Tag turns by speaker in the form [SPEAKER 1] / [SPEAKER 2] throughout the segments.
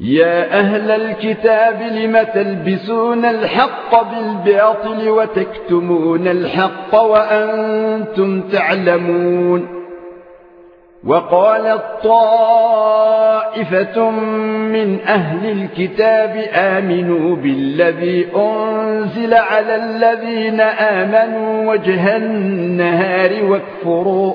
[SPEAKER 1] يا أهل الكتاب لم تلبسون الحق بالباطل وتكتمون الحق وأنتم تعلمون وقالت طائفه من أهل الكتاب آمنوا بالذي أنزل على الذين آمنوا وجه النهار واكفروا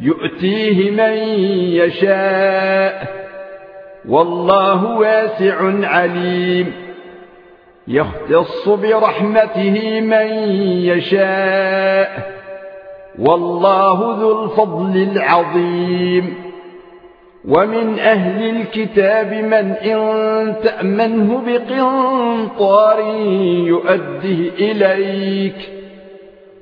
[SPEAKER 1] يؤتيه من يشاء. والله واسع عليم. يختص برحمته من يشاء. والله ذو الفضل العظيم. ومن أهل الكتاب من إن تأمنه بقنطار يؤديه إليك.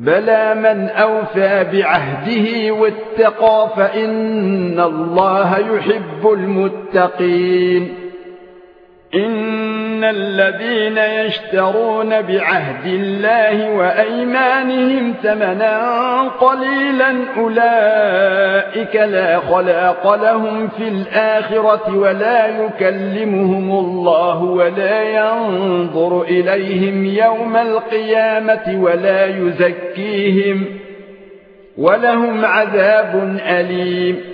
[SPEAKER 1] بلى من أوفى بعهده واتقى فإن الله يحب المتقين الذين يشترون بعهد الله وأيمانهم ثمنا قليلا أولئك لا خلاق لهم في الآخرة ولا يكلمهم الله ولا ينظر إليهم يوم القيامة ولا يزكيهم ولهم عذاب أليم